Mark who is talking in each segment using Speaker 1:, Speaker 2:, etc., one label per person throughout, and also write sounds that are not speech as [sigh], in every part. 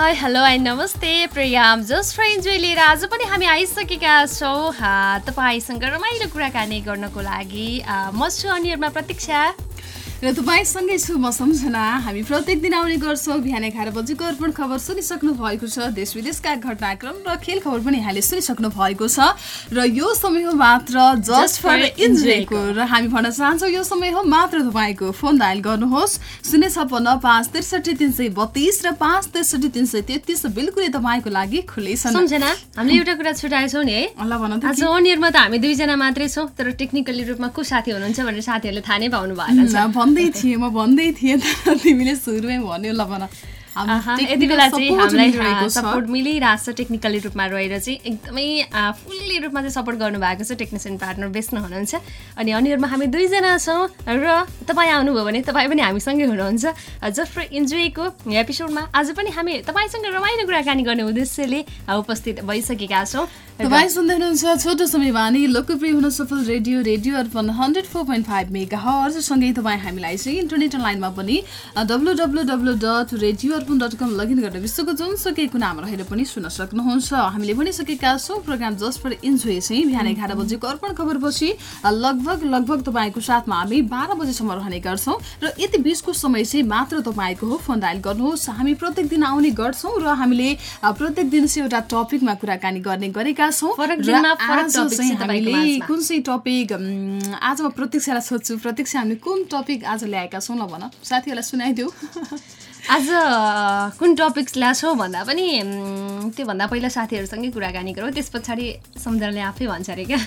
Speaker 1: Hi hello and नमस्ते Priam just for enjoy लिएर आज पनि हामी आइसकेका छौँ। तपाईँसँग रमाइलो कुराकानी गर्नको लागि म छु अनिहरूमा प्रतीक्षा।
Speaker 2: र तपाईँसँगै छु म सम्झना। हामी प्रत्येक दिन आउने गर्छौँ। बिहान एघार बजीको अर्पण खबर सुनिसक्नु भएको छ। देश विदेशका घटनाक्रम र खेल खबर पनि यहाँले सुनिसक्नु भएको छ। र यो समय हो मात्र जस्ट फर इन्जोयको र हामी भन्न चाहन्छौँ यो समय हो मात्र तपाईँको फोन डायल गर्नुहोस्। शून्य छप्पन्न पाँच त्रिसठी तिन सय बत्तिस र पाँच त्रिसठी तिन सय तेत्तिस बिल्कुलै तपाईँको लागि खुलै छ
Speaker 1: सम्झना हामीले एउटा कुरा छुट्याएछौँ नि है। आज अनियरमा त हामी दुईजना मात्रै छौँ तर टेक्निकली रूपमा को साथी हुनुहुन्छ भनेर साथीहरूले थाहा नै पाउनु भएको छ
Speaker 2: भन्दै थिएँ म भन्दै थिएँ तिमीले सुरुमै भन्यो ल भन।
Speaker 1: यति बेला चाहिँ हामीलाई सपोर्ट मिलिरहेको छ। टेक्निकली रूपमा रहेर चाहिँ एकदमै फुल्ली रूपमा चाहिँ सपोर्ट गर्नुभएको छ टेक्निसियन पार्टनर बेच्नु हुनुहुन्छ। अनि अनिहरूमा हामी दुईजना छौँ र तपाईँ आउनुभयो भने तपाईँ पनि हामीसँगै हुनुहुन्छ। जस्ट फर इन्जोयको एपिसोडमा आज पनि हामी तपाईँसँग रमाइलो कुराकानी गर्ने उद्देश्यले उपस्थित भइसकेका छौँ।
Speaker 2: तपाईँ सुन्दै हुनुहुन्छ छोटो समय वाणी लोकप्रिय हुन सफल radio radio Arpan hundred four point five mega हर्सँगै तपाईँ हामीलाई चाहिँ इन्टरनेट लाइनमा पनि W W W dot radio Arpan dot com login गरेर विश्वको जुनसुकै कुनामा रहेर पनि सुन्न सक्नुहुन्छ। हामीले भनिसकेका छौँ प्रोग्राम जस्ट फर इन्जोय चाहिँ बिहान एघार बजेको अर्पण खबरपछि लगभग लगभग तपाईँको साथमा हामी बाह्र बजीसम्म रहने गर्छौँ र यति बिचको समय चाहिँ मात्र तपाईँको हो फोन डायल गर्नुहोस्। हामी प्रत्येक दिन आउने गर्छौँ र हामीले प्रत्येक दिन चाहिँ एउटा टपिकमा कुराकानी गर्ने गरेका छौँ। हामीले कुन चाहिँ टपिक आज म प्रतीक्षालाई सोध्छु। प्रतीक्षा हामीले कुन टपिक आज ल्याएका छौँ ल भन। साथीहरूलाई सुनाइदेऊ [laughs]
Speaker 1: आज कुन टपिक्स ल्याछौ भन्दा पनि त्योभन्दा पहिला साथीहरूसँगै कुराकानी गरौँ त्यस पछाडि सम्झनाले आफै भन्छ अरे क्या।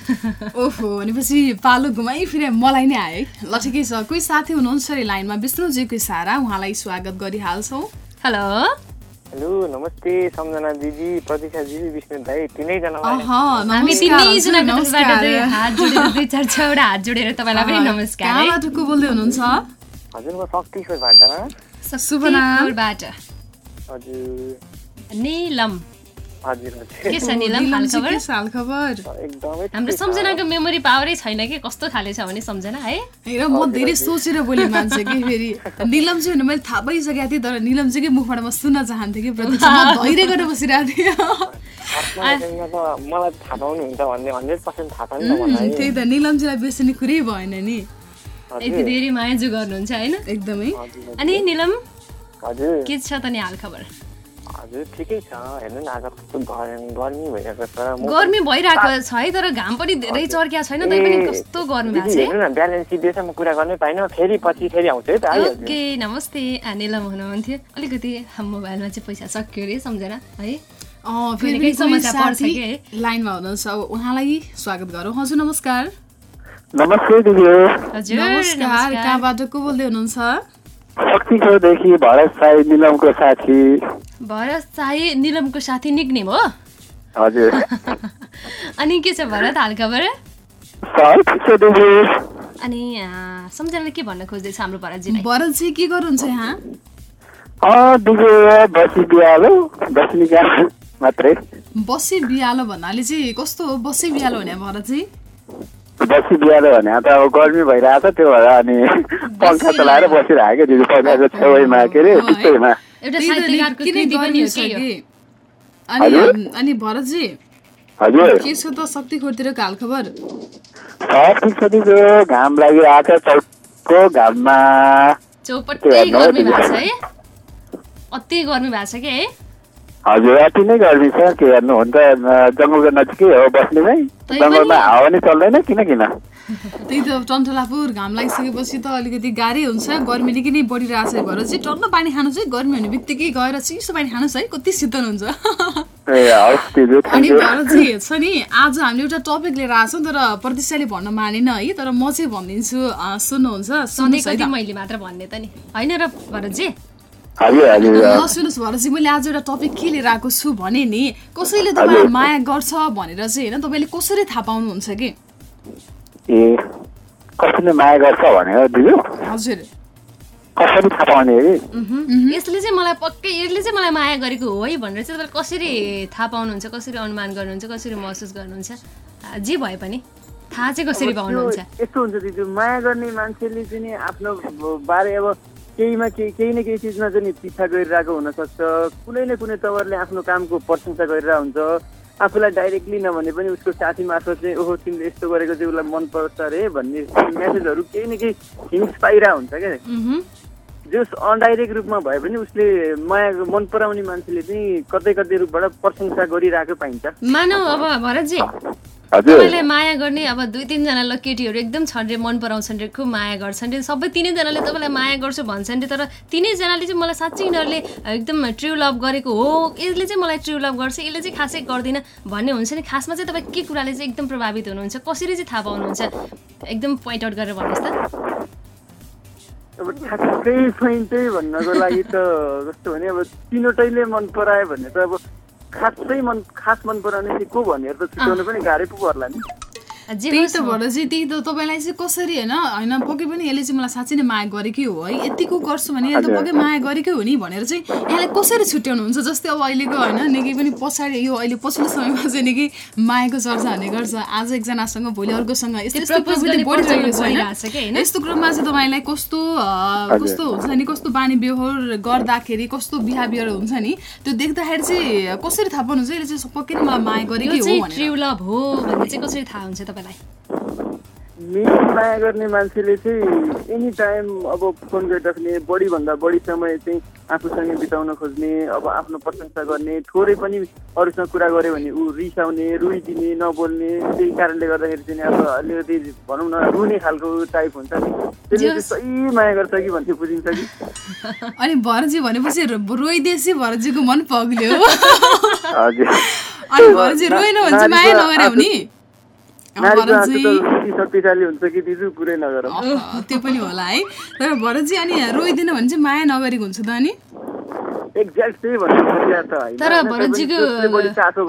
Speaker 2: ओहो भनेपछि पालो घुमाइफिरे मलाई नै आयो ल ठिकै छ कोही साथी हुनुहुन्छ अरे लाइनमा? विष्णुजीको सारा उहाँलाई स्वागत गरिहाल्छौँ।
Speaker 1: हेलो।
Speaker 3: हेलो नमस्ते सम्झना दिदी प्रतीक्षा दिदी विष्णु दाई तिनैजना
Speaker 1: हामी तिनैजनाको हात जोडेर दुई चार छवटा हात जोडेर तपाईँलाई पनि नमस्कार
Speaker 2: को बोल्दै हुनुहुन्छ?
Speaker 3: हजुर म शक्तिश्वरबाट
Speaker 1: सुबनाबाट
Speaker 3: हजुर।
Speaker 1: निलम। के छ निलम? हाम्रो सम्झनाको मेमोरी पावरै छैन कि? कस्तो खाले छ भने सम्झना है?
Speaker 2: र म धेरै सोचेर बोले मान्छे कि फेरि? निलम चाहिँ भने मैले थाहा पाइसकेको थिएँ तर निलम चाहिँ के मुखबाट म सुन्न चाहन्थेँ कि [laughs] धैर्य गरेर बसिरहेको थिएँ। त्यही त निलमजीलाई बेसी नि कुरै भएन नि।
Speaker 1: यति धेरै मायाजु गर्नुहुन्छ होइन?
Speaker 2: एकदमै।
Speaker 1: अनि निलम के छ त नि हाल खबर गर्मी भइरहेको छ। है तर घाम पनि धेरै चर्किया छैन तै पनि कस्तो गर्मी
Speaker 3: भएको छ
Speaker 1: ओके नमस्ते। निलम हुनुहुन्थ्यो। अलिकति मोबाइलमा चाहिँ पैसा सक्यो अरे सम्झेर है?
Speaker 2: लाइनमा हुनुहुन्छ उहाँलाई स्वागत गरौँ। हजुर नमस्कार।
Speaker 3: नमस्ते दिदी।
Speaker 1: हजुर
Speaker 2: नमस्कार कहाँबाट को बोल्दै हुनुहुन्छ?
Speaker 3: शक्तिखोरदेखि भरत साई निलमको साथी।
Speaker 1: भरत साई निलमको साथी निक्नेम हो?
Speaker 3: हजुर। [laughs]
Speaker 1: अनि के छ भरत हालखबर? अनि सम्झनाले के भन्न खोज्दैछ हाम्रो भरतजी
Speaker 2: भरतजी के गर्नुहुन्छ यहाँ?
Speaker 3: बसी बिहालो मात्रै।
Speaker 2: बसी बिहालो भन्नाले चाहिँ कस्तो हो? बसी बिहालो भने भरतजी।
Speaker 4: बसी बिहालो भने त अब गर्मी भइरहेको छ त्यो भएर अनि पङ्खा चलाएर बसिरहेको दिदी पङ्खाको छेउमा के अरे त्यस्तैमा?
Speaker 2: अनि भरतजी
Speaker 4: हजुर।
Speaker 2: हालखबर
Speaker 4: ठिक छ घाम लागिरहेको छ चौको घाममा।
Speaker 1: चौपट्टै गर्मी भएको छ है। अति गर्मी भएको छ कि है?
Speaker 4: हजुर अति नै गर्मी छ के गर्नु? हुन त जङ्गलको नजिकै हो बस्नेमै
Speaker 1: तै
Speaker 4: जङ्गलमा हावा नि चल्दैन किन किन? [laughs]
Speaker 2: त्यही त टन्टलापुर घाम लागिसकेपछि त अलिकति गाह्रै हुन्छ। गर्मी निकै नै बढिरहेको छ भएर चाहिँ टन्न पानी खानु चाहिँ गर्मी हुने बित्तिकै गएर चिसो पानी खानुहोस् है कति शीतल हुन्छ। [laughs] अनि
Speaker 4: थ्याङ्क यू।
Speaker 2: भरतजी छ नि आज हामीले एउटा टपिक लिएर आएको छौँ तर प्रतिष्ठाले भन्न मानेन है तर म चाहिँ भनिदिन्छु सुन्नुहुन्छ
Speaker 1: मैले मात्र भन्ने त नि। होइन र भरतजी
Speaker 2: सुन्नुहोस् भरतजी मैले आज एउटा टपिक के लिएर आएको छु भने नि कसैले तपाईँलाई माया गर्छ भनेर चाहिँ होइन तपाईँले कसरी थाहा पाउनुहुन्छ कि?
Speaker 4: ए कसैले माया गर्छ भनेर दिदी?
Speaker 2: हजुर।
Speaker 4: कसरी थाहा पाउने
Speaker 1: यसले चाहिँ मलाई पक्कै यसले चाहिँ मलाई माया गरेको हो है भनेर चाहिँ तपाईँले कसरी थाहा पाउनुहुन्छ कसरी अनुमान गर्नुहुन्छ कसरी महसुस गर्नुहुन्छ? जे भए पनि थाहा चाहिँ कसरी पाउनुहुन्छ?
Speaker 3: यस्तो हुन्छ दिदी माया गर्ने मान्छेले चाहिँ आफ्नो बारे अब केहीमा केही केही न केही चिजमा चाहिँ नि पिछा गरिरहेको हुनसक्छ। कुनै न कुनै तवरले आफ्नो कामको प्रशंसा गरिरहेको हुन्छ। आफूलाई डाइरेक्टली नभने पनि उसको साथी मार्फत चाहिँ ओहो तिमीले यस्तो गरेको चाहिँ उसलाई मन पर्छ अरे भन्ने मेसेजहरू केही न केही हिन्ट्स पाइरहेको हुन्छ क्या। जस अनडाइरेक्ट रूपमा भए पनि उसले माया मन पराउने मान्छेले चाहिँ कतै कतै रूपबाट प्रशंसा गरिरहेको पाइन्छ।
Speaker 1: मानौ अब भरतजी
Speaker 4: हजुर।
Speaker 1: तपाईँलाई माया गर्ने अब दुई तिनजना ल केटीहरू एकदम छन् रे मन पराउँछन् रे खुब माया गर्छन् रे। सबै तिनैजनाले तपाईँलाई माया गर्छु भन्छन् रे तर तिनैजनाले चाहिँ मलाई साँच्चै यिनीहरूले एकदम ट्रु लभ गरेको हो। यसले चाहिँ मलाई ट्रु लभ गर्छ यसले चाहिँ खासै गर्दैन भन्ने हुन्छ नि। खासमा चाहिँ तपाईँ के कुराले चाहिँ एकदम प्रभावित हुनुहुन्छ कसरी चाहिँ थाहा पाउनुहुन्छ? एकदम पोइन्ट आउट गरेर भन्नुहोस् त।
Speaker 3: अब ठ्याक्कै पोइन्टै भन्नको लागि त कस्तो भने अब तिनवटैले मन परायो भने त अब खासै मन खास मन पराउने चाहिँ को भनेर त छुट्याउनु पनि गाह्रै पो पर्ला नि।
Speaker 2: त्यही त भएर चाहिँ त्यही त तपाईँलाई चाहिँ कसरी होइन होइन पक्कै पनि यसले चाहिँ मलाई साँच्चै नै माया गरेकै हो है? यतिको गर्छु भने यसले त पक्कै माया गरेकै हो नि भनेर चाहिँ यसलाई कसरी छुट्याउनुहुन्छ? जस्तै अब अहिलेको होइन निकै पनि पछाडि यो अहिले पछिल्लो समयमा चाहिँ निकै मायाको चर्चा हुने गर्छ। आज एकजनासँग भोलि अर्कोसँग यस्तो क्रममा चाहिँ तपाईँलाई कस्तो कस्तो हुन्छ नि कस्तो बानी व्यवहार गर्दाखेरि कस्तो बिहेभियर हुन्छ नि त्यो देख्दाखेरि चाहिँ कसरी थाहा पाउनुहुन्छ? यसले चाहिँ पक्कै नै मलाई माया गरेकै हो
Speaker 1: ट्रु लभ हो भन्ने चाहिँ कसरी थाहा हुन्छ तपाईँलाई?
Speaker 3: मेन माया गर्ने मान्छेले चाहिँ एनी टाइम अब फोन गरिराख्ने बढीभन्दा बढी समय चाहिँ आफूसँग बिताउन खोज्ने अब आफ्नो प्रशंसा गर्ने थोरै पनि अरूसँग कुरा गऱ्यो भने ऊ रिसाउने रुइदिने नबोल्ने त्यही कारणले गर्दाखेरि चाहिँ अब अलिकति भनौँ न रुने खालको टाइप हुन्छ नि। त्यसले चाहिँ सही माया गर्छ कि भन्थे बुझिन्छ कि? [laughs]
Speaker 2: अनि भरजी भनेपछि रो- रोइदेशी भरजीको मन पग्ल्यो।
Speaker 4: हजुर।
Speaker 2: अनि भरजी रोएन भने चाहिँ माया नगरे हो नि त्यो पनि होला है। तर भरतजी अनि रोइदिन भने चाहिँ माया नगरेको हुन्छ त अनि?
Speaker 1: तर भरतजीको-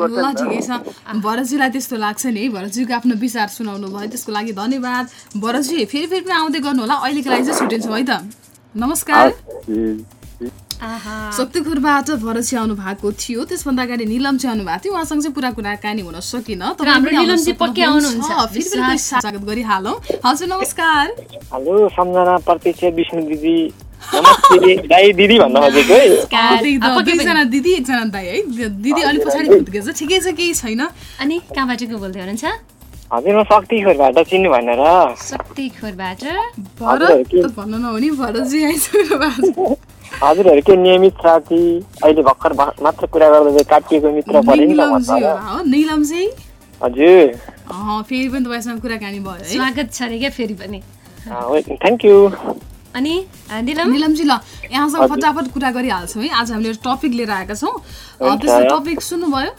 Speaker 2: ल। ठिकै छ। भरतजीलाई त्यस्तो लाग्छ नि है। भरतजीको आफ्नो विचार सुनाउनु भयो त्यसको लागि धन्यवाद। भरतजी फेरि फेरि पनि आउँदै गर्नु होला। अहिलेको लागि चाहिँ छुट्टिन्छौँ है त। नमस्कार।
Speaker 1: आहा।
Speaker 2: शक्तिखुरबाट भरतजी आउनु भएको थियो। त्यसभन्दा अगाडि निलम चाहिँ आउनु भएको थियो। उहाँसँग चाहिँ कुरा कुराकानी हुन सकिन। स्वागत गरिहालौँ। हजुर नमस्कार।
Speaker 5: हेलो सम्झना प्रत्यक्ष विष्णु दिदी। दिदी।
Speaker 2: दुईजना एकजना दाई। है दिदी अलिक पछाडि फुत्केछ ठिकै छ केही छैन।
Speaker 1: अनि कहाँबाट को बोल्दै हुनुहुन्छ?
Speaker 5: हजुर म शक्तिखोरबाट चिन्नु भनेर
Speaker 1: शक्ति खोरबाट
Speaker 2: भरत त भन्नु नहुने भरतजी आइसक्नु भएको छ
Speaker 5: हजुरहरू के नियमित साथी अहिले भर्खर मात्र कुरा गर्दा काटिएको मित्र पऱ्यो नि
Speaker 2: निलमजी
Speaker 5: हजुर
Speaker 2: फेरि पनि तपाईँसँग कुराकानी भयो
Speaker 1: स्वागत छ अरे क्या फेरि पनि
Speaker 5: थ्याङ्क यू
Speaker 1: अनि निलम
Speaker 2: निलमजी ल यहाँसँग फटाफट कुरा गरिहाल्छौँ है आज हामीले एउटा टपिक लिएर आएका छौँ। त्यस्तो टपिक सुन्नुभयो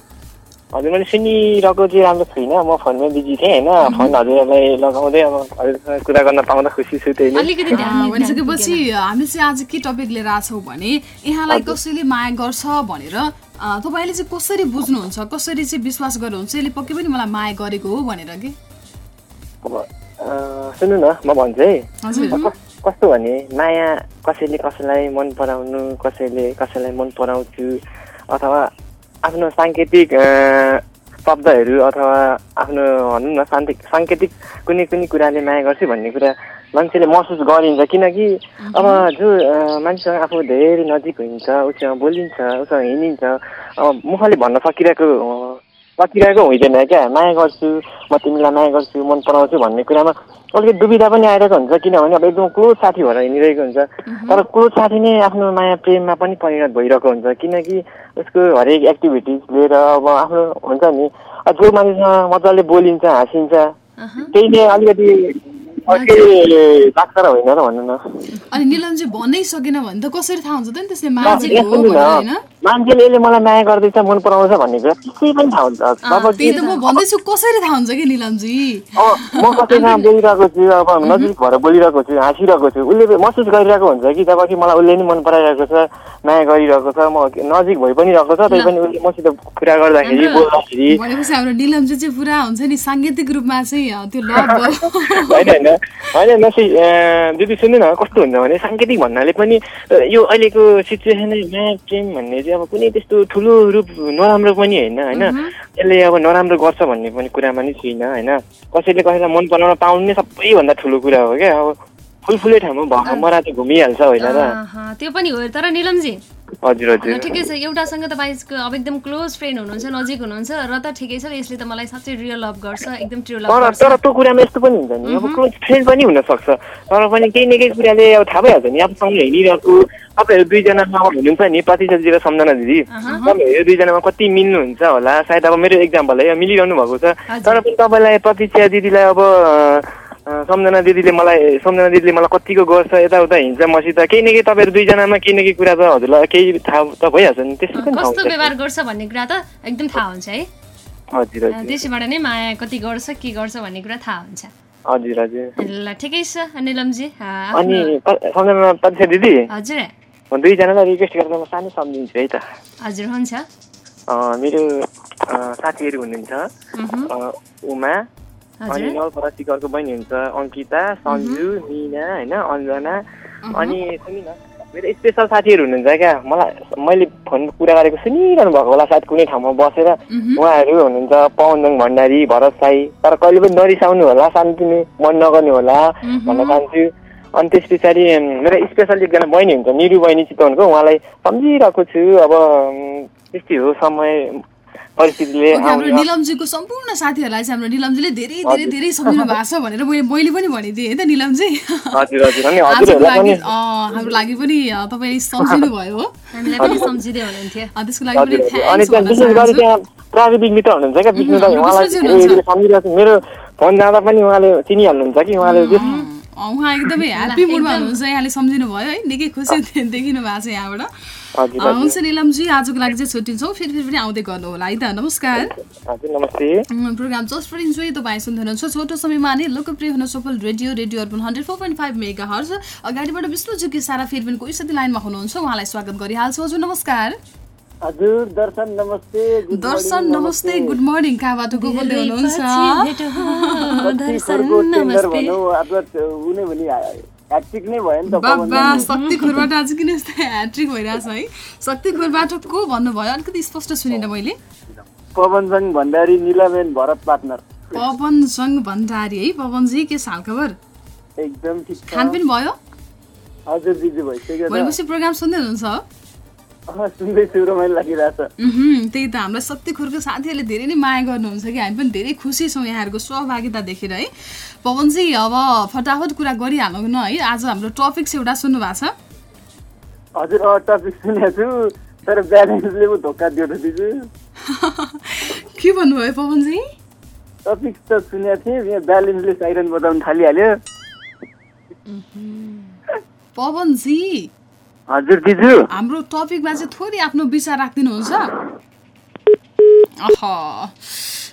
Speaker 5: हजुर मैले सुनिरहेको चाहिँ राम्रो छुइनँ म फोनमा बिजी थिएँ होइन फोन हजुरहरूलाई लगाउँदै अब हजुरसँग कुरा गर्न पाउँदा खुसी छु त्यही
Speaker 1: अलिकति
Speaker 2: भनिसकेपछि हामी चाहिँ आज के टपिक लिएर आएको छौँ भने यहाँलाई कसैले माया गर्छ भनेर तपाईँले चाहिँ कसरी बुझ्नुहुन्छ कसरी चाहिँ विश्वास गर्नुहुन्छ यसले पक्कै पनि मलाई माया गरेको हो भनेर कि
Speaker 5: सुन्नु न म भन्छु है कस्तो भने माया कसैले कसैलाई मन पराउनु कसैले कसैलाई मन पराउँछु अथवा आफ्नो साङ्केतिक शब्दहरू अथवा आफ्नो भनौँ न शान्ति साङ्केतिक कुनै कुनै कुराले माया गर्छु भन्ने कुरा मान्छेले महसुस गरिन्छ। किनकि अब जो मान्छेसँग आफू धेरै नजिक हुन्छ उसँग बोलिन्छ उसँग हिँडिन्छ अब मुखले भन्न सकिरहेको सकिरहेको हुँदैन क्या। माया गर्छु म तिमीलाई माया गर्छु मन पराउँछु भन्ने कुरामा अलिकति दुविधा पनि आइरहेको हुन्छ। किनभने अब एकदम क्लोज साथी भएर हिँडिरहेको हुन्छ। तर क्लोज साथी नै आफ्नो माया प्रेममा पनि परिणत भइरहेको हुन्छ। किनकि उसको हरेक एक्टिभिटिज लिएर अब आफ्नो हुन्छ नि जो मान्छेसँग मजाले बोलिन्छ हाँसिन्छ त्यही नै अलिकति लाग्छ र होइन र भन्नु न।
Speaker 2: अनि निलमजी भन्नै सकेन भने त कसरी थाहा हुन्छ त नि त्यसले मान्छेको हो होइन?
Speaker 5: मान्छेले यसले मलाई माया गर्दैछ मन पराउँछ भन्ने कुरा त्यसै पनि थाहा हुन्छ।
Speaker 2: त्यही त म भन्दैछु कसरी थाहा हुन्छ कि निलमजी?
Speaker 5: म कसैसँग [laughs] बोलिरहेको छु अब नजिक भएर बोलिरहेको छु हाँसिरहेको छु उसले महसुस गरिरहेको हुन्छ कि जब कि मलाई उसले नि मन पराइरहेको छ माया गरिरहेको छ म नजिक भइ पनि रहेको छ त्यही पनि उसले मसित कुरा गर्दाखेरि बोल्दाखेरि।
Speaker 2: भनेपछि हाम्रो निलमजी चाहिँ पुरा हुन्छ नि साङ्गीतिक रूपमा चाहिँ त्यो लभ [laughs]
Speaker 5: होइन होइन होइन नसी दिदी सुन्नु न कस्तो हुन्छ भने साङ्केतिक भन्नाले पनि यो अहिलेको सिचुएसनै माया प्रेम भन्ने चाहिँ अब कुनै त्यस्तो ठुलो रूप नराम्रो पनि होइन होइन? यसले अब नराम्रो गर्छ भन्ने पनि कुरामा नि छुइनँ होइन? कसैले कसैलाई मन पराउन पाउनु नै सबैभन्दा ठुलो कुरा हो क्या। अब फुलफुलै ठाउँमा भएको मरा चाहिँ घुमिहाल्छ होइन र।
Speaker 1: त्यो पनि हो। तर निलमजी
Speaker 5: हजुर हजुर।
Speaker 1: ठिकै छ। एउटासँग तपाईँको अब एकदम क्लोज फ्रेन्ड हुनुहुन्छ नजिक हुनुहुन्छ र त ठिकै छ। यसले त मलाई साँच्चै रियल लभ गर्छ एकदम ट्रु लभ
Speaker 5: तर
Speaker 1: गर्छ।
Speaker 5: तर त्यो कुरामा यस्तो पनि हुन्छ नि। अब क्लोज फ्रेन्ड पनि हुनसक्छ। तर पनि केही न केही कुराले अब थाहा भइहाल्छ नि। अब सँगै हिँडिरहेको तपाईँहरू दुईजनामा हुनुहुन्छ नि प्रतिशतजी र सम्झना दिदी। तपाईँहरू दुईजनामा कति मिल्नुहुन्छ होला? सायद अब मेरो इक्जाम्पल है मिलिरहनु भएको छ। तर पनि तपाईँलाई प्रतिक्षा दिदीलाई अब सम्झना दिदीले मलाई सम्झना दिदीले मलाई कतिको गर्छ यताउता हिँड्छ मसित केही न केही तपाईँहरू दुईजनामा केही न केही कुरा त हजुरलाई केही थाहा त भइहाल्छ नि। त्यसै पनि थाहा
Speaker 1: कस्तो व्यवहार गर्छ भन्ने कुरा त एकदम थाहा हुन्छ है।
Speaker 5: हजुर
Speaker 1: त्यसैबाट नै माया कति गर्छ के गर्छ भन्ने कुरा थाहा हुन्छ।
Speaker 5: हजुर हजुर।
Speaker 1: ल ठिकै छ निलमजी
Speaker 5: अनि सम्झना प्रतिक्षा दिदी?
Speaker 1: हजुर।
Speaker 5: म दुईजनालाई रिक्वेस्ट गरेर म सानो सम्झिन्छु है त।
Speaker 1: हजुर हुन्छ।
Speaker 5: मेरो साथीहरू हुनुहुन्छ। उमा अनि नलपरा शिखरको बहिनी हुन्छ अङ्किता सन्जु मिना होइन अञ्जना। अनि सुनि न मेरो स्पेसल साथीहरू हुनुहुन्छ क्या? मलाई मैले फोन कुरा गरेको सुनिरहनु भएको होला सायद कुनै ठाउँमा बसेर। उहाँहरू हुनुहुन्छ पवनजङ भण्डारी भरत साई। तर कहिले पनि नरिसाउनु होला शान्तिनी मन नगर्नु होला भन्न चाहन्छु। अनि त्यस पछाडि मेरो स्पेसल एकजना बहिनी हुन्छ निरु बहिनी चितवनको। उहाँलाई सम्झिरहेको छु। अब त्यस्तै हो समय। परिस्थितिले
Speaker 2: हाम्रो निलमजीको सम्पूर्ण साथीहरूलाई चाहिँ हाम्रो निलमजीले धेरै धेरै धेरै सम्झिनु भएको छ भनेर मैले मैले पनि भनिदिएँ है त निलमजी? हाम्रो लागि पनि तपाईँले सम्झिनु भयो हो।
Speaker 1: हामीलाई पनि सम्झिँदै हुनुहुन्थ्यो।
Speaker 2: अँ, त्यसको लागि पनि थ्याङ्क्स
Speaker 5: प्राविधिक मित्र हुनुहुन्छ क्या विष्णु दाई उहाँलाई मेरो फोन जाँदा पनि उहाँले चिनिहाल्नुहुन्छ कि उहाँले
Speaker 2: उहाँ एकदमै [laughs] ह्याप्पी मुडमा हुनुहुन्छ यहाँले सम्झिनु भयो है निकै खुसी देखिनु भएको छ यहाँबाट। हुन्छ निलमजी आजको लागि चाहिँ छुट्टिन्छौँ फेरि फेरि पनि आउँदै गर्नु होला है त नमस्कार। प्रोग्राम जस्ट फर इन्जोय तपाईँ सुन्दै हुनुहुन्छ छोटो समयमा नै लोकप्रिय हुन सफल radio radio Arpan hundred four point five mega hertz अगाडिबाट विष्णुजी सारा फेरि पनि कोही साथी लाइनमा हुनुहुन्छ उहाँलाई स्वागत गरिहाल्छु। हजुर नमस्कार।
Speaker 3: हजुर दर्शन नमस्ते
Speaker 2: दर्शन नमस्ते। गुड मर्निङ कहाँबाट को बोल्दै हुनुहुन्छ?
Speaker 1: भेट हो,
Speaker 3: कति
Speaker 1: दर्शन
Speaker 3: खरको टेन्डर
Speaker 1: नमस्ते।
Speaker 3: भनौँ अब उनी भने ह्याट्रिक नै भयो नि त
Speaker 2: बाबा
Speaker 3: पवन
Speaker 2: शक्तिखोरबाट आज किन यस्तो ह्याट्रिक भइरहेछ है? शक्तिखोरबाट को भन्नुभयो? अलिकति स्पष्ट सुनिनँ मैले।
Speaker 3: पवनसँग भण्डारी निलामेन भरत पार्टनर।
Speaker 2: पवन सङ्घ भण्डारी है? पवनजी के छ हालखबर?
Speaker 3: एकदम ठिक छ।
Speaker 2: खानपिन भयो?
Speaker 3: हजुर दिदी भइसक्यो
Speaker 2: भनेपछि प्रोग्राम सुन्दै हुनुहुन्छ? त्यही त हामीलाई शक्तिखोरको साथीहरूले धेरै नै माया गर्नुहुन्छ कि हामी पनि धेरै खुसी छौँ यहाँहरूको सहभागिता देखेर है। पवनजी अब फटाफट कुरा गरिहालौँ न है। आज हाम्रो टपिक चाहिँ एउटा सुन्नु भएको छ।
Speaker 3: हजुर टपिक सुनेको छु तर ब्यालेन्सले पो धोका त दिदी। [laughs]
Speaker 2: के भन्नुभयो पवनजी?
Speaker 3: टपिक त सुनेको थिएँ यहाँ ब्यालेन्सले साइरन बजाउनु थालिहाल्यो।
Speaker 2: पवनजी
Speaker 3: हजुर दिजु।
Speaker 2: हाम्रो टपिकमा चाहिँ थोरै आफ्नो विचार राखिदिनुहुन्छ। अह।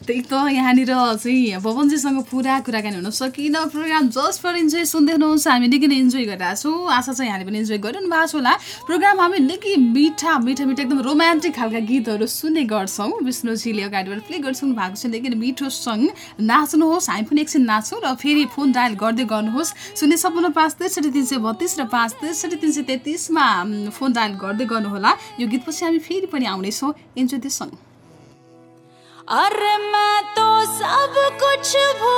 Speaker 2: त्यही त यहाँनिर चाहिँ पवनजीसँग पुरा कुराकानी हुन सकिनँ प्रोग्राम जस्ट फर इन्जोय सुन्दै हुनुहुन्छ। हामी निकै नै इन्जोय गरिरहेको छौँ। आशा चाहिँ यहाँले पनि इन्जोय गरिरहनु भएको छ होला। प्रोग्राम हामी निकै मिठा मिठा मिठा एकदम रोमान्टिक खालका गीतहरू सुन्ने गर्छौँ। विष्णुजीले अगाडिबाट प्ले गर्छौँ भएको छ। निकै मिठो सङ्ग नाच्नुहोस्। हामी पनि एकछिन नाच्छौँ र फेरि फोन डायल गर्दै गर्नुहोस्। शून्य सपन्न पाँच त्रिसठी तिन सय बत्तिस र पाँच त्रिसठी तिन सय तेत्तिसमा फोन डायल गर्दै गर्नुहोला। यो गीतपछि हामी फेरि पनि आउनेछौँ। इन्जोय दिस सङ्ग।
Speaker 6: अरे मैं तो सब कुछ भूल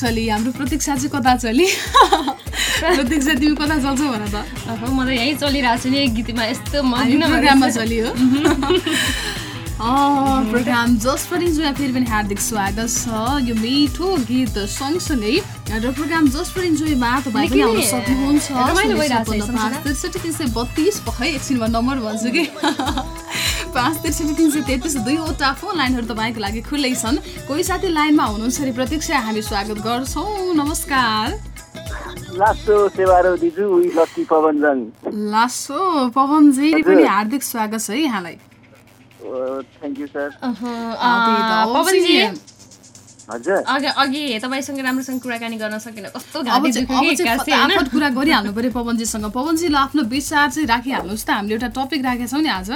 Speaker 6: चली
Speaker 2: हाम्रो प्रतीक्षा चाहिँ कता चली प्रतीक्षा तिमी कता चल्छौ भन त
Speaker 1: म त यहीँ चलिरहेको छु नि गीतमा यस्तो
Speaker 2: प्रोग्राममा चलियो अँ, प्रोग्राम जस पनि जुवा फेरि पनि हार्दिक स्वागत छ यो मिठो गीत सँगसँगै र प्रोग्राम जस पनि जोइमा तपाईँ आउन सक्नुहुन्छ त्रिसठी तिन सय बत्तिस पखै एकछिनमा नम्बर भन्छु कि पाँच त्रिसठी तिन सय तेत्तिस दुईवटा फोन लाइनहरू तपाईँको लागि खुल्लै छन्। कोही साथी लाइनमा हुनुहुन्छ अरे प्रतीक्षा हामी स्वागत गर्छौँ। नमस्कार।
Speaker 3: लास्टो सेवारो दिजु उही लक्की पवनजङ।
Speaker 2: लासो पवनजी पनि हार्दिक स्वागत छ है यहाँलाई।
Speaker 3: Thank you sir
Speaker 1: Pawanji. अघि तपाईँसँग राम्रोसँग कुराकानी गर्न सकिन कस्तो
Speaker 2: कुरा गरिहाल्नु पर्यो पवनजीसँग। पवनजीले आफ्नो विचार चाहिँ राखिहाल्नुहोस् त हामीले एउटा टपिक राखेका छौँ नि आज।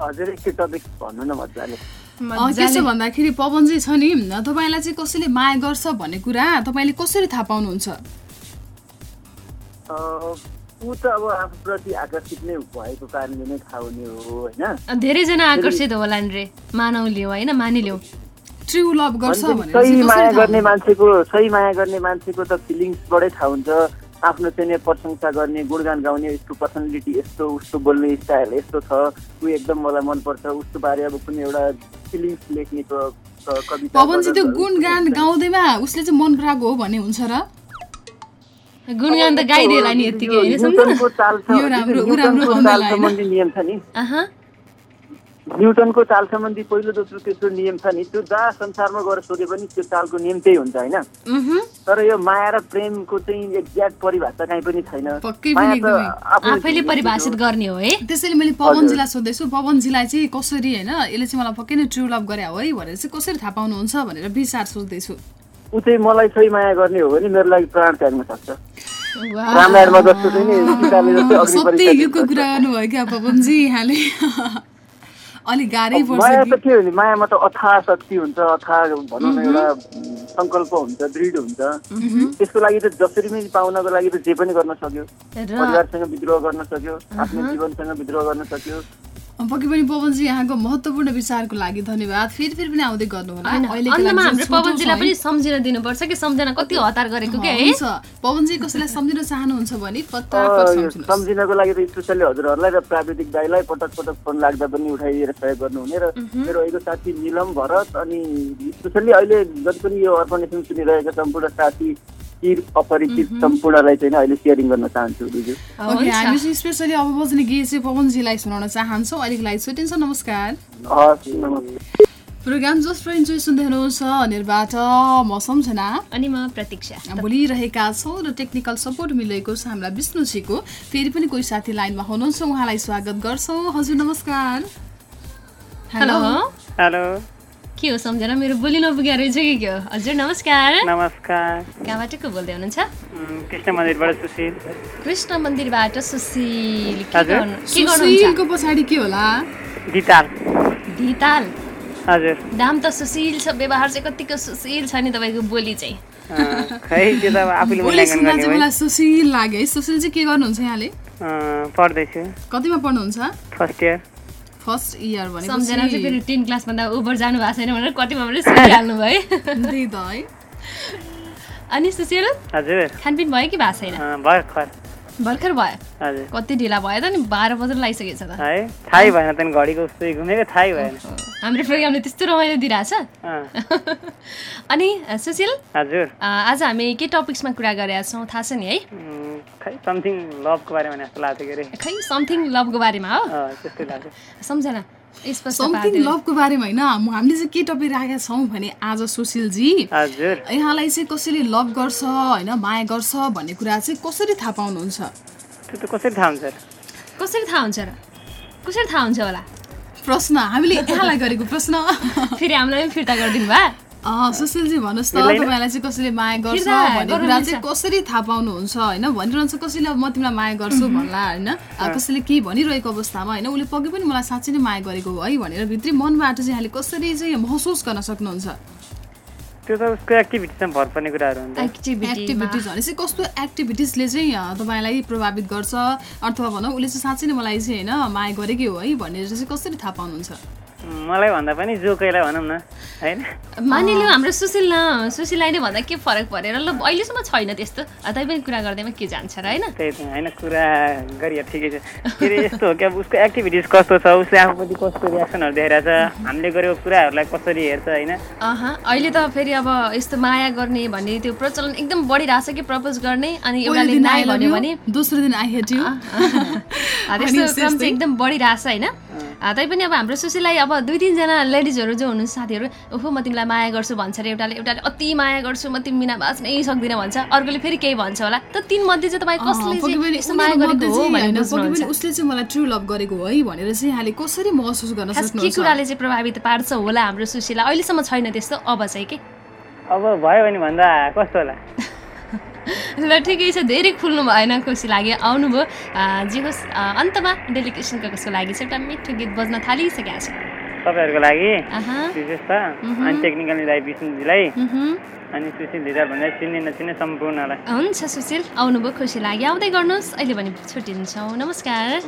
Speaker 3: हजुर एकछिन टपिक भन्नु न मजाले।
Speaker 2: अँ, के छ भन्दाखेरि पवनजी छ नि। तपाईँलाई चाहिँ कसैले माया गर्छ भन्ने कुरा तपाईँले कसरी थाहा पाउनुहुन्छ?
Speaker 3: अँ, ऊ त अब आफूप्रति आकर्षित नै भएको कारणले नै थाहा हुने हो होइन?
Speaker 1: धेरैजना आकर्षित होला नि रे मानौलियो होइन? मानिलियो।
Speaker 2: ट्रु लभ गर्छ
Speaker 3: सही
Speaker 2: चाहिँ
Speaker 3: माया गर्ने मान्छेको सही माया गर्ने मान्छेको त फिलिङ्सबाटै थाहा हुन्छ। आफ्नो चाहिँ नि प्रशंसा गर्ने गुणगान गाउने यसको पर्सनालिटी यस्तो उसको बोल्ने स्टाइल यस्तो छ। ऊ एकदम मलाई मनपर्छ। उसको बारे अब कुनै एउटा फिलिङ्स लेख्ने कविता
Speaker 2: पवनजी त्यो गुणगान। गाउँदैमा उसले चाहिँ मन पराएको हो भन्ने हुन्छ र?
Speaker 1: गुणगान त गाइदिएला नि सम्झना?
Speaker 3: न्युटनको चाल? सम्बन्धी पहिलो दोस्रो तेस्रो नियम छ नि त्यो जहाँ संसारमा गएर सोधे पनि त्यो चालको नियम त्यही हुन्छ होइन। तर यो माया र प्रेमको चाहिँ एक्ज्याक्ट परिभाषा काहीँ पनि छैन। आफूले
Speaker 1: परिभाषित
Speaker 3: हो।
Speaker 1: गर्ने हो है
Speaker 2: त्यसैले मैले पवनजीलाई सोध्दैछु पवनजीलाई चाहिँ कसरी होइन यसले चाहिँ मलाई पक्कै नै ट्रु लभ गरे हो है भनेर चाहिँ कसरी थाहा पाउनुहुन्छ भनेर विचार सोच्दैछु
Speaker 3: ऊ चाहिँ मलाई सही माया गर्ने हो भने मेरो लागि प्राण त्याग्न सक्छ। रामायणमा जस्तो चाहिँ नि
Speaker 2: युगको। कुरा गर्नुभयो क्या पवनजी यहाँले अलिक गाह्रै पर्छ
Speaker 3: माया त के भने मायामा त अथाह शक्ति हुन्छ अथाह भनौँ न एउटा सङ्कल्प हुन्छ दृढ हुन्छ। त्यसको लागि त जसरी पनि पाउनको लागि त जे पनि गर्न सक्यो। परिवारसँग विद्रोह गर्न सक्यो आफ्नो जीवनसँग विद्रोह गर्न सक्यो।
Speaker 2: पक्कै पनि पवनजी यहाँको महत्त्वपूर्ण विचारको लागि धन्यवाद। फेरि फेरि पनि आउँदै गर्नुहोला। लागि
Speaker 1: हाम्रो पवनजीलाई। पनि सम्झिन दिनुपर्छ कि सम्झना कति हतार गरेको के है?
Speaker 2: पवनजी कसैलाई सम्झिन चाहनुहुन्छ भने
Speaker 3: सम्झिनको लागि त स्पेसली हजुरहरूलाई र प्राविधिक दाईलाई पटक पटक फोन लाग्दा पनि उठाइदिएर सहयोग गर्नुहुने र मेरो अहिलेको साथी निलम भरत अनि स्पेसली अहिले जति पनि यो अर्पण सुनिरहेका सम्पूर्ण साथी चिर अपरिचित सम्पूर्णलाई चाहिँ नि अहिले सेयरिङ गर्न चाहन्छु दिदी।
Speaker 2: हामी चाहिँ स्पेसली अब बज्ने गीत चाहिँ पवनजीलाई सुनाउन चाहन्छौँ। अहिलेको लागि छुट्टिन्छ नमस्कार।
Speaker 3: हस् नमस्ते
Speaker 2: प्रोग्राम फर इन्जोय सुन्दै हुनुहुन्छ अनिरबाट म सम्झना।
Speaker 1: अनि म प्रतीक्षा।
Speaker 2: बोलिरहेका छौँ र टेक्निकल सपोर्ट मिलेको छ हामीलाई विष्णुजीको। फेरि पनि कोही साथी लाइनमा हुनुहुन्छ उहाँलाई स्वागत गर्छौँ। हजुर नमस्कार।
Speaker 1: हेलो।
Speaker 7: हेलो।
Speaker 1: के हो सम्झना मेरो बोली नपुगेर रहेछ कि के हो हजुर नमस्कार।
Speaker 7: नमस्कार।
Speaker 1: कहाँबाट को बोल्दै हुनुहुन्छ?
Speaker 7: कृष्ण मन्दिरबाट सुशील।
Speaker 1: कृष्ण मन्दिरबाट सुशील। के। गर्नु के गर्नुहुन्छ?
Speaker 2: सुशीलको पछाडि के होला?
Speaker 7: दिताल
Speaker 1: धिताल
Speaker 7: हजुर।
Speaker 1: नाम त सुशील छ व्यवहार चाहिँ कतिको सुशील छ नि तपाईँको बोली चाहिँ।
Speaker 7: अँ, खै त्यो त आफूले
Speaker 2: बोली
Speaker 7: मूल्याङ्कन गर्ने
Speaker 2: चाहिँ
Speaker 7: हो
Speaker 2: मलाई सुशील लाग्यो है। सुशील चाहिँ के गर्नुहुन्छ यहाँले?
Speaker 7: अँ, पढ्दैछु।
Speaker 2: कतिमा पढ्नुहुन्छ?
Speaker 7: First year.
Speaker 2: First year
Speaker 1: Samjhana चाहिँ फेरि टेन क्लासभन्दा ओभर जानु भएको छैन भनेर कतिमा पनि सुनिहाल्नु भयो।
Speaker 2: त्यही त है।
Speaker 1: अनि सुशील
Speaker 7: हजुर।
Speaker 1: खानपिन भयो कि भएको छैन?
Speaker 7: अँ, भर्खर
Speaker 1: भयो। कति ढिला भयो त नि बाह्र बजेर लागिसकेको छ त।
Speaker 7: थाहै भएन त्यहाँदेखि घडीको उस्तै घुमेको थाहै भएन।
Speaker 1: हाम्रो प्रोग्रामले त्यस्तो रमाइलो दिइरहेछ। [laughs] अनि सुशील?
Speaker 7: हजुर।
Speaker 1: आज हामी के टपिक्समा कुरा गरेका छौँ? थाहा छ नि है?
Speaker 7: खै समथिङ लभको बारेमा जस्तो लाग्थ्यो के अरे।
Speaker 1: खै समथिङ लभको बारेमा हो?
Speaker 7: त्यस्तै लाग्थ्यो [laughs]
Speaker 1: सम्झना।
Speaker 2: समथिङ। लभको बारेमा होइन हामीले चाहिँ के टपिक राखेका छौँ भने आज सुशीलजी।
Speaker 7: हजुर।
Speaker 2: यहाँलाई चाहिँ कसैले लभ गर्छ होइन माया गर्छ भन्ने कुरा चाहिँ कसरी थाहा पाउनुहुन्छ?
Speaker 7: त्यो त कसरी थाहा हुन्छ र?
Speaker 1: कसरी थाहा हुन्छ र? कसरी थाहा हुन्छ होला?
Speaker 2: प्रश्न हामीले यहाँलाई गरेको प्रश्न। [laughs]
Speaker 1: फेरि हामीलाई पनि फिर्ता गरिदिनु भयो।
Speaker 2: सुशीलजी भन्नुहोस् त
Speaker 7: मिल्दैन?
Speaker 2: तपाईँलाई चाहिँ कसैले माया गर्छ भन्ने कुरा। चाहिँ कसरी थाहा पाउनुहुन्छ होइन? भनिरहन्छ कसैले अब म तिमीलाई माया गर्छु भन्ला होइन? कसैले केही भनिरहेको अवस्थामा होइन? उसले पक्कै पनि मलाई साँच्चै नै माया गरेको हो है? भनेर भित्री मनबाट चाहिँ यहाँले कसरी चाहिँ महसुस गर्न सक्नुहुन्छ?
Speaker 7: त्यो त उसको एक्टिभिटीसँग भर पर्ने कुराहरू हुन्छ।
Speaker 1: एक्टिभिटी
Speaker 2: एक्टिभिटिज भनेपछि कस्तो एक्टिभिटिजले चाहिँ तपाईँलाई प्रभावित गर्छ? अथवा भनौँ उसले चाहिँ साँच्चै नै मलाई चाहिँ होइन माया गरेकै हो है? भनेर चाहिँ कसरी थाहा पाउनुहुन्छ?
Speaker 7: मलाई भन्दा पनि जो कोहीलाई भनौँ न होइन?
Speaker 1: मानिलिउँ हाम्रो सुशील न सुशीललाई नै भन्दा के फरक परेर ल अहिलेसम्म छैन त्यस्तो। तैपनि कुरा गर्दैमा के जान्छ र होइन?
Speaker 7: त्यही त होइन कुरा गरियो ठिकै छ। के अरे यस्तो हो कि अब उसको एक्टिभिटिज कस्तो छ उसले आफूपट्टि कस्तो रियाक्सनहरू देखाइरहेछ हामीले गरेको कुराहरूलाई कसरी हेर्छ होइन?
Speaker 1: अह अहिले त फेरि अब यस्तो माया गर्ने भन्ने त्यो प्रचलन एकदम बढिरहेछ कि प्रपोज गर्ने अनि एउटाले नाइ भन्यो भने
Speaker 2: दोस्रो दिन आई हेट यु
Speaker 1: अँ, त्यस्तो। क्रम चाहिँ एकदम बढिरहेछ होइन? अँ, तैपनि अब हाम्रो सुशीललाई अब दुई तिनजना लेडिजहरू जो हुनुहुन्छ साथीहरू ओहो म तिमीलाई माया गर्छु भन्छ अरे एउटाले एउटाले अति माया गर्छु म तिमी बिना बाँच्नै सक्दिनँ भन्छ। अर्कोले फेरि केही भन्छ होला। त तिन मध्ये चाहिँ तपाईँ कसले
Speaker 2: उसले चाहिँ मलाई ट्रु लभ गरेको हो है भनेर चाहिँ यहाँले कसरी महसुस गर्न
Speaker 1: के कुराले चाहिँ प्रभावित पार्छ होला हाम्रो सुशीललाई अहिलेसम्म छैन त्यस्तो अब चाहिँ के?
Speaker 7: अब भयो भने भन्दा कस्तो होला? [laughs]
Speaker 1: ल ठिकै छ धेरै खुल्नु भएन खुसी लाग्यो। आउनुभयो। जे होस् अन्तमा डेलिकेसन कसको लागि चाहिँ एउटा मिठो गीत बज्न थालिसकेको छ।
Speaker 7: तपाईँहरूको लागि विशेष त। अनि टेक्निकल दाई विष्णुजीलाई। अनि सुशील धिजाल भन्दा चिन्ने नचिन्ने सम्पूर्णलाई।
Speaker 1: हुन्छ सुशील। आउनुभयो खुसी लाग्यो। आउँदै गर्नुहोस्। अहिले भने छुट्टिन्छौँ। नमस्कार।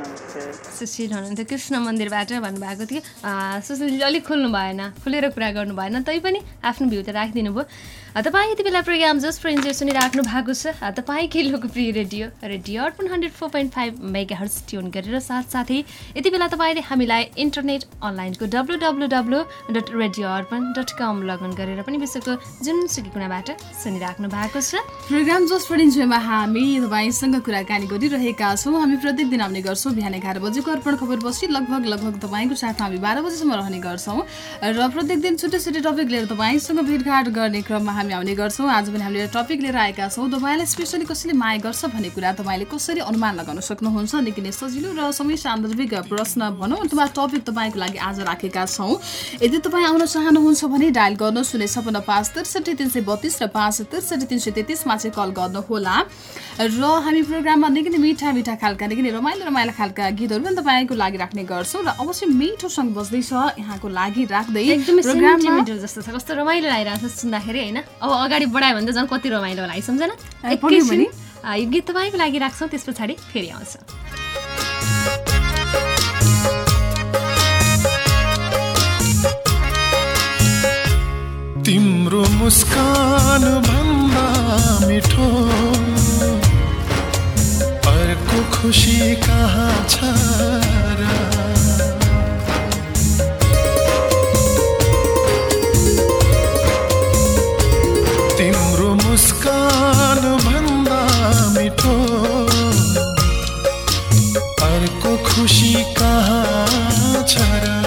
Speaker 1: सुशील हुनुहुन्थ्यो कृष्ण मन्दिरबाट भन्नुभएको थियो। अँ, सुशीलले अलिक खुल्नु भएन। खुलेर कुरा गर्नु भएन। तैपनि आफ्नो भ्यू त राखिदिनु भयो तपाईँ यति बेला प्रोग्राम जस्ट फ्रेन्ड्स सुनिराख्नु भएको छ। तपाईँकै लोकप्रिय radio radio Arpan hundred four point five mega hertz tune गरेर साथसाथै यति बेला तपाईँले हामीलाई इन्टरनेट अनलाइनको W W W dot radio Arpan dot com login गरेर पनि विश्वको जुनसुकै कुनाबाट सुनिराख्नु भएको छ।
Speaker 2: प्रोग्राम जस्ट फर इन्जोयमा हामी तपाईँसँग कुराकानी गरिरहेका छौँ। हामी प्रत्येक दिन आउने गर्छौँ। बिहान एघार बजेको अर्पण खबरपछि लगभग लगभग तपाईँको साथमा हामी बाह्र बजीसम्म रहने गर्छौँ। र प्रत्येक दिन छुट्टै छुट्टै टपिक लिएर तपाईँसँग भेटघाट गर्ने क्रममा हामी आउने गर्छौँ। आज पनि हामीले एउटा टपिक लिएर आएका छौँ। तपाईँलाई स्पेसली कसैले माया गर्छ भन्ने कुरा तपाईँले कसरी अनुमान लगाउन सक्नुहुन्छ? निकै नै सजिलो र समय सान्दर्भिक प्रश्न भनौँ। अथवा टपिक तपाईँको लागि आज राखेका छौँ। यदि तपाईँ आउन चाहनुहुन्छ भने डायल गर्नु शून्य छपन्न पाँच त्रिसठी तिन सय बत्तिस र पाँच त्रिसठी तिन सय तेत्तिसमा चाहिँ कल गर्नुहोला। र हामी प्रोग्राममा निकै नै मिठा मिठा खालका निकै नै रमाइलो रमाइलो खालका गीतहरू पनि तपाईँको लागि राख्ने गर्छौँ र अवश्य मिठो सङ्ग बज्दैछ यहाँको लागि राख्दै
Speaker 1: एकदमै जस्तो छ। कस्तो रमाइलो लागिरहेको छ सुन्दाखेरि होइन? अब अगाडि बढायो भने त झन् कति रमाइलो होला। है सम्झना। एकैछिन, यो गीत तपाईँको लागि राख्छौँ त्यस पछाडि फेरि आउँछ।
Speaker 8: तिम्रो मुस्कान भन्दा मिठो अर्को खुसी कहाँ छ र? अर्को खुसी कहाँ छ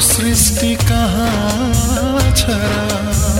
Speaker 8: सृष्टि कहाँ छ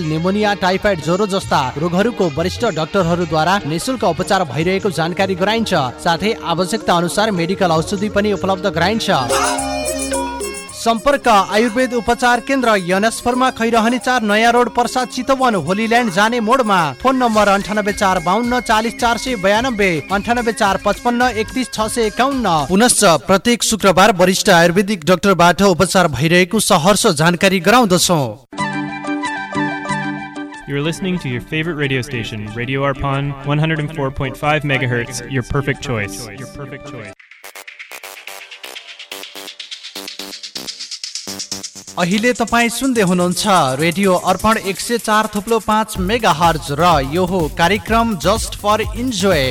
Speaker 9: निमोनिया टाइफाइड ज्वरो जस्ता रोगहरूको वरिष्ठ डाक्टरहरूद्वारा निशुल्क उपचार भइरहेको जानकारी गराइन्छ। साथै आवश्यकता अनुसार मेडिकल औषधि पनि उपलब्ध गराइन्छ। सम्पर्क आयुर्वेद उपचार केन्द्र यनस्फरमा खैरहनी चार नयाँ रोड पर्सा चितवन होलील्यान्ड जाने मोडमा। फोन नम्बर अन्ठानब्बे चार बाहन्न चालिस चार सय बयानब्बे अन्ठानब्बे चार पचपन्न एकतिस छ सय एकाउन्न। पुनश्च प्रत्येक शुक्रबार वरिष्ठ आयुर्वेदिक डाक्टरबाट उपचार भइरहेको सहर्ष जानकारी गराउँदछौँ।
Speaker 10: You're listening to your favorite radio station, Radio Arpon, 104.5 megahertz, your perfect choice. Your perfect choice.
Speaker 9: अहिले तपाईँ सुन्दै हुनुहुन्छ रेडियो अर्पण एक सय चार थुप्लो पाँच मेगा हर्ज र यो हो कार्यक्रम just for enjoy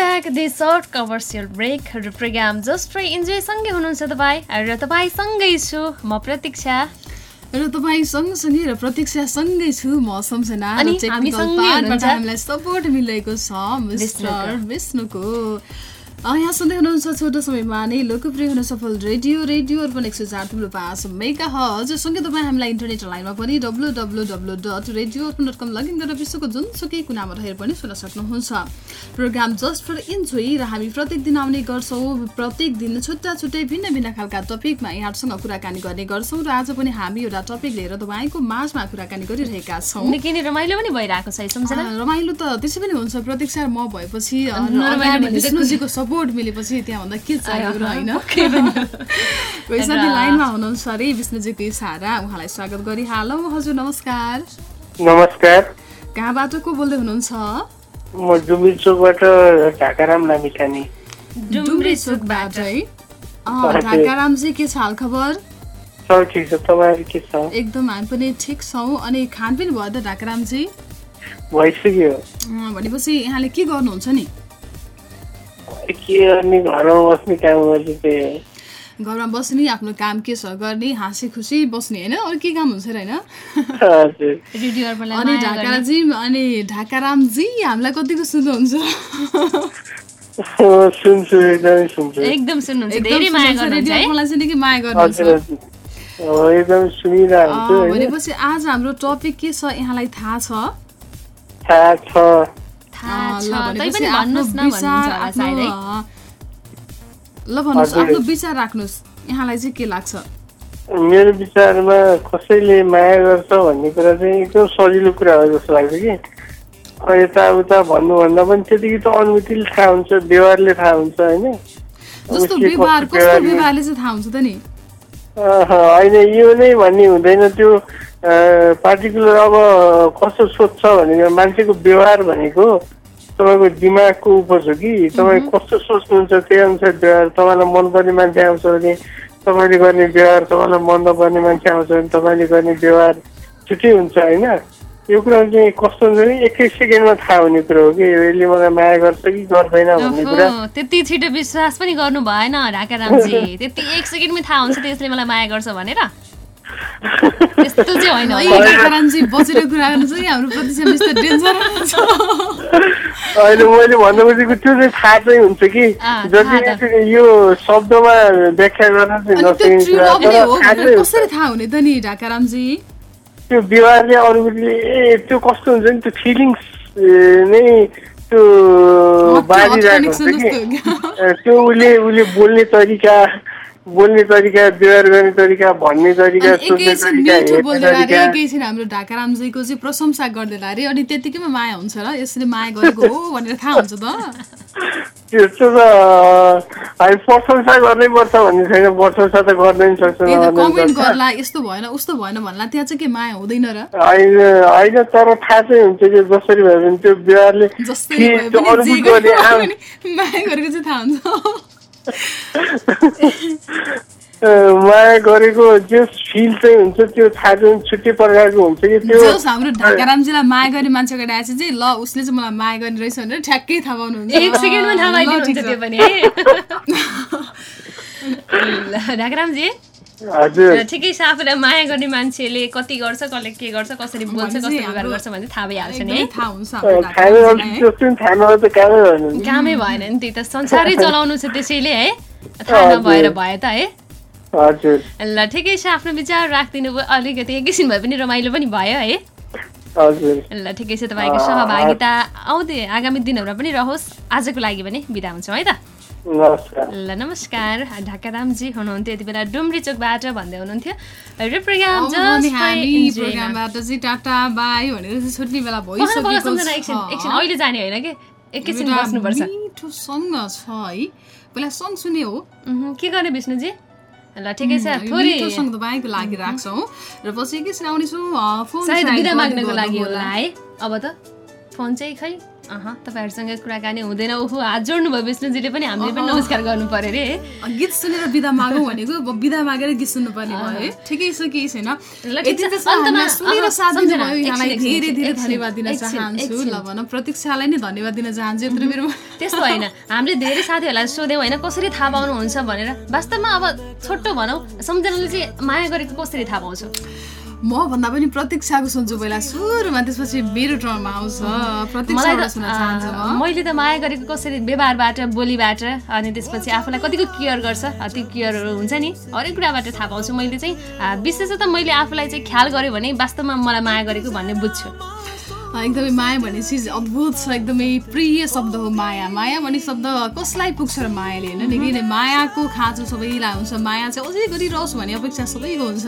Speaker 1: back the short commercial break र प्रोग्राम जस्ट फर इन्जोय सँगै हुनुहुन्छ तपाईँ र तपाईँसँगै छु म प्रतीक्षा
Speaker 2: र तपाईँ सँगसँगै र प्रतीक्षा सँगै छु म सम्झना। हामीलाई सपोर्ट मिलेको छ मिस्टर
Speaker 1: विष्णुको।
Speaker 2: यहाँ सुन्दै हुनुहुन्छ छोटो समयमा नै लोकप्रिय हुन सफल रेडियो रेडियो अर्पण एक सय चार थुप्रो पाँच मेगा हज। सँगै तपाईँ हामीलाई इन्टरनेट लाइनमा पनि W W W dot radio Arpan dot com login गरेर विश्वको जुनसुकै कुनामा रहेर पनि सुन्न सक्नुहुन्छ। प्रोग्राम जस्ट फर इन्जोय र हामी प्रत्येक दिन आउने गर्छौँ। प्रत्येक दिन छुट्टा छुट्टै भिन्न भिन्न खालका टपिकमा यहाँहरूसँग कुराकानी गर्ने गर्छौँ र आज पनि हामी एउटा टपिक लिएर तपाईँको माझमा कुराकानी गरिरहेका छौँ।
Speaker 1: निकै नै रमाइलो पनि भइरहेको छ
Speaker 2: रमाइलो त त्यसै पनि हुन्छ। प्रतीक्षा र म भएपछि सपोर्ट मिलेपछि त्यहाँभन्दा के चाहियो र होइन। [laughs] कोही [laughs] साथी लाइनमा हुनुहुन्छ अरे विष्णुजीको इसारा उहाँलाई स्वागत गरिहालौँ। हजुर नमस्कार।
Speaker 11: नमस्कार।
Speaker 2: कहाँबाट को बोल्दै हुनुहुन्छ?
Speaker 11: म डुम्बिर चोकबाट ढाकाराम लामिछाने।
Speaker 2: डुम्रे चोकबाट है। ढाकारामजी के छ हाल खबर
Speaker 11: सब ठिक छ। तपाईँहरू के छ?
Speaker 2: एकदम हामी पनि ठिक छौँ। अनि खानपिन भयो त ढाकारामजी?
Speaker 11: भइसक्यो।
Speaker 2: अँ, भनेपछि यहाँले के गर्नुहुन्छ नि?
Speaker 11: के गर्ने घरमा बस्ने काम गर्ने त्यही हो।
Speaker 2: घरमा बस्ने आफ्नो काम के छ गर्ने हाँसी खुसी बस्ने होइन? अरू के काम हुन्छ र होइन? अनि। ढाकाराजी अनि ढाकारामजी हामीलाई कतिको सुन्नुहुन्छ?
Speaker 11: सुन्छु एकदमै सुन्छु।
Speaker 1: एकदम धेरै माया गर्नुहुन्छ है?
Speaker 2: चाहिँ निकै माया गर्नुहुन्छ। भनेपछि आज हाम्रो टपिक के छ? यहाँलाई थाहा छ।
Speaker 11: थाहा छ
Speaker 1: पनि भन्नुहोस् न
Speaker 2: ल भन्नुहोस्। आफ्नो विचार राख्नुहोस् यहाँलाई चाहिँ के लाग्छ
Speaker 11: मेरो विचारमा कसैले माया गर्छ भन्ने कुरा चाहिँ एकदम सजिलो कुरा हो जस्तो लाग्छ कि यताउता भन्नुभन्दा पनि त्यतिकै त अनुभूतिले थाहा हुन्छ व्यवहारले थाहा हुन्छ होइन
Speaker 2: जस्तो
Speaker 11: उसले
Speaker 2: व्यवहार
Speaker 11: कस्तो
Speaker 2: कस्तो
Speaker 11: व्यवहार
Speaker 2: व्यवहारले चाहिँ थाहा हुन्छ त नि
Speaker 11: अहँ, होइन यो नै भन्ने हुँदैन त्यो पार्टिकुलर अब कस्तो सोध्छ भनेको मान्छेको व्यवहार भनेको तपाईँको दिमागको उपज हो कि? तपाईँ कस्तो सोच्नुहुन्छ त्यही अनुसार व्यवहार? तपाईँलाई मनपर्ने मान्छे आउँछ भने तपाईँले गर्ने व्यवहार तपाईँलाई मन नपर्ने मान्छे आउँछ भने तपाईँले गर्ने व्यवहार छुट्टै हुन्छ होइन? यो कुरा चाहिँ कस्तो हुन्छ भने एकै सेकेन्डमा थाहा हुने कुरो हो कि? यसले मलाई माया गर्छ कि गर्दैन भन्ने कुरा।
Speaker 1: त्यति छिटो विश्वास पनि गर्नु भएन ढाकारामजी त्यति एक सेकेन्डमै थाहा हुन्छ त्यसले मलाई माया गर्छ भनेर। त्यस्तो चाहिँ होइन
Speaker 2: है। ढाकारामजी बचेर कुरा गर्नु चाहिँ हाम्रो प्रतिशत मिस्टर डेन्जर
Speaker 11: अहिले मैले भन्नु खोजेको त्यो चाहिँ थाहा चाहिँ हुन्छ कि जति। यो शब्दमा व्याख्या गर्न चाहिँ
Speaker 2: अनि त्यो
Speaker 11: नसकिने
Speaker 2: ट्रु
Speaker 11: कुरा
Speaker 2: लभ नै
Speaker 11: तर
Speaker 2: हो
Speaker 11: थाहा
Speaker 2: भनेर
Speaker 11: चाहिँ
Speaker 2: कसरी
Speaker 11: हुन्छ।
Speaker 2: थाहा हुने त नि ढाकारामजी
Speaker 11: त्यो व्यवहारले ए त्यो कस्तो हुन्छ नि त्यो फिलिङ्स नै त्यो बाँधिरहेको हुन्छ कि त्यो उसले उसले बोल्ने तरिका बोल्ने तरिका व्यवहार गर्ने तरिका भन्ने तरिका
Speaker 2: एकैछिन हाम्रो ढाकारामजीको चाहिँ प्रशंसा गर्दैन अरे अनि त्यतिकैमा माया हुन्छ र यसले माया गरेको हो भनेर थाहा हुन्छ त।
Speaker 11: त्यस्तो त हामी प्रशंसा गर्नै पर्छ भन्ने छैन प्रशंसा त गर्नै सक्छ
Speaker 2: कमेन्ट। गर्ला यस्तो भएन उस्तो भएन भन्ला त्यहाँ चाहिँ के माया हुँदैन र।
Speaker 11: होइन होइन तर थाहा चाहिँ हुन्छ कि जसरी त्यो व्यवहारले
Speaker 2: भए
Speaker 11: त्यो
Speaker 2: पनि
Speaker 11: आम-
Speaker 2: पनि माया गरेको चाहिँ थाहा हुन्छ।
Speaker 11: माया गरेको जो फिल चाहिँ हुन्छ त्यो थाहा चाहिँ छुट्टै प्रकारको हुन्छ कि त्यो
Speaker 2: हाम्रो ढाकारामजीलाई माया गर्ने मान्छे अगाडि आएपछि चाहिँ ल उसले चाहिँ मलाई माया गर्ने रहेछ भनेर ठ्याक्कै थाहा पाउनुहुन्छ
Speaker 1: एक सेकेन्डमा थाहा
Speaker 2: ल,
Speaker 1: पाइदिनुहुन्छ
Speaker 2: ठिक छ।
Speaker 1: त्यो पनि ढाकारामजी ठिकै छ आफूलाई माया गर्ने मान्छेले कति गर्छ कसले के गर्छ कसरी बोल्छ कस्तो व्यवहार गर्छ भन्ने थाहा भइहाल्छ नि
Speaker 11: कामै भएन नि।
Speaker 1: त्यही त संसारै चलाउनु छ त्यसैले है। थाहा नभएर भयो त है।
Speaker 11: हजुर।
Speaker 1: ल ठिकै छ आफ्नो विचार राखिदिनु भयो। अलिकति एकैछिन भए पनि रमाइलो पनि भयो है।
Speaker 11: हजुर।
Speaker 1: ल ठिकै छ तपाईँको सहभागिता। आउँदै आगामी दिनहरूमा पनि रहोस्। आजको लागि पनि बिदा हुन्छौँ है त। ल नमस्कार। ढाकारामजी हुनुहुन्थ्यो यति बेला डुम्री चोकबाट भन्दै हुनुहुन्थ्यो। र प्रोग्राम
Speaker 2: अब
Speaker 1: just
Speaker 2: भने
Speaker 1: for
Speaker 2: हामी
Speaker 1: enjoyment।
Speaker 2: प्रोग्रामबाट चाहिँ टाटा बाई भनेर चाहिँ छुट्ने बेला
Speaker 1: पख, पख,
Speaker 2: भइसकेको
Speaker 1: सम्झना एकछिन एकछिन।
Speaker 2: छ
Speaker 1: अहिले जाने होइन कि? एकैछिन
Speaker 2: एउटा
Speaker 1: बस्नुपर्छ।
Speaker 2: मिठो सङ्ग छ है। पहिला सङ्ग सुने हो।
Speaker 1: के गर्ने विष्णुजी? ल ठिकै छ
Speaker 2: यो
Speaker 1: थोरै
Speaker 2: मिठो सङ्ग तपाईँको लागि राख्छौँ र पछि एकैछिन आउनेछौँ अँ, फोन
Speaker 1: सायद
Speaker 2: सायद
Speaker 1: बिदा
Speaker 2: बन्द
Speaker 1: माग्नको
Speaker 2: गर्नु
Speaker 1: लागि
Speaker 2: होला।
Speaker 1: होला है। अब त फोन चाहिँ खै तपाईँहरूसँग कुराकानी हुँदैन। ओहो हात जोड्नुभयो विष्णुजीले पनि हामीले पनि नमस्कार गर्नु पर्यो रे
Speaker 2: गीत सुनेर बिदा मागौँ भनेको अब बिदा मागेर गीत सुन्नुपर्ने भयो है। ठिकै छ केही छैन। धेरै धेरै धन्यवाद दिन चाहन्छु। ल भनौँ। प्रतीक्षालाई नै धन्यवाद दिन चाहन्छु यत्रो बेरमा
Speaker 1: त्यस्तो होइन। हामीले धेरै साथीहरूलाई सोध्यौँ होइन कसरी थाहा पाउनुहुन्छ भनेर। वास्तवमा अब छोटो भनौँ सम्झनाले चाहिँ माया गरेको कसरी थाहा पाउँछ?
Speaker 2: म भन्दा पनि प्रतीक्षाको सुन्छु पहिला सुरुमा त्यसपछि मेरो टर्नमा आउँछ।
Speaker 1: त मैले त माया गरेको कसरी व्यवहारबाट बोलीबाट अनि त्यसपछि आफूलाई कतिको केयर गर्छ त्यो केयरहरू हुन्छ नि। हरेक कुराबाट थाहा पाउँछु मैले चाहिँ। अँ, विशेषतः मैले आफूलाई चाहिँ ख्याल गरेँ भने वास्तवमा मलाई माया गरेको भन्ने बुझ्छु।
Speaker 2: एकदमै माया भन्ने चिज अद्भुत छ एकदमै प्रिय शब्द हो माया। माया भन्ने शब्द कसलाई पुग्छ र मायाले होइन? नि मायाको खाँचो सबैलाई हुन्छ। माया चाहिँ अझै गरिरहोस् भन्ने अपेक्षा सबैको हुन्छ।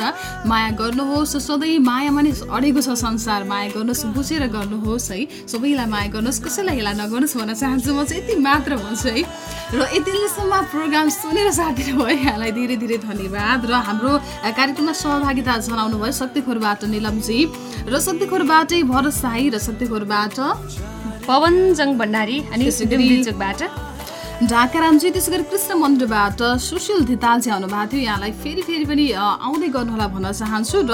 Speaker 2: माया गर्नुहोस् सधैँ मायामा नै अडेको छ संसार। माया गर्नुहोस् बुझेर गर्नुहोस् है? सबैलाई माया गर्नुहोस् कसैलाई हेला नगर्नुहोस् भन्न चाहन्छु म चाहिँ यति मात्र भन्छु है र यतिसम्म प्रोग्राम सुनेर साथ दिनुभयो यहाँलाई धेरै धेरै धन्यवाद। र हाम्रो कार्यक्रममा सहभागिता जनाउनु भयो शक्तिखोरबाट निलमजी। र शक्तिखोरबाटै भरत साई र शक्तिखोरबाट
Speaker 1: पवनजङ भण्डारी अनि डुम्रीचोकबाट
Speaker 2: ढाकारामजी त्यसै गरी कृष्ण मन्दिरबाट सुशील धिताल चाहिँ आउनुभएको थियो। यहाँलाई फेरि फेरि पनि आउँदै गर्नुहोला भन्न चाहन्छु र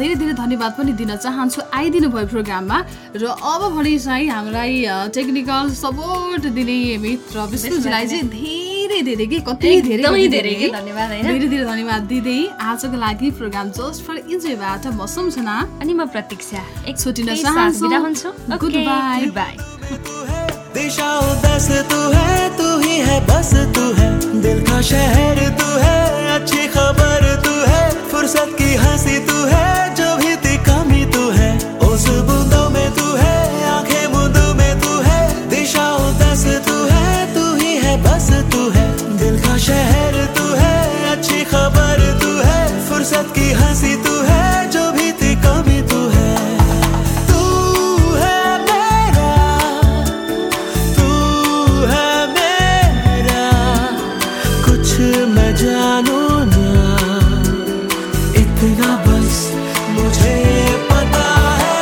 Speaker 2: धेरै धेरै धन्यवाद पनि दिन चाहन्छु। आइदिनु भयो प्रोग्राममा र अब भने चाहिँ हामीलाई टेक्निकल सपोर्ट दिने मित्र विष्णुजीलाई चाहिँ धेरै धेरै के कति धेरै।
Speaker 1: धेरै धन्यवाद?
Speaker 2: धेरै धेरै धन्यवाद दिँदै। आजको लागि प्रोग्राम जस्ट फर इन्जोयबाट म सम्झना।
Speaker 1: अनि म प्रतीक्षा। एक
Speaker 2: छुटिन
Speaker 1: साथ
Speaker 2: चाहन्छु.
Speaker 1: गुड बाई
Speaker 12: दिशा उदास तू है तू ही है बस तू है। दिल का शहर तू है अच्छी खबर तू है फुर्सत की हंसी तू है। फुर्सत की हँसी तू है, जो भी थी कमी तू है। तू है मेरा, तू है मेरा। कुछ मैं जानू ना, इतना बस मुझे पता है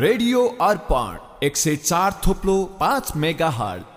Speaker 13: रेडियो अर्पण, एक से चार थोप्लो, पाँच मेगा हट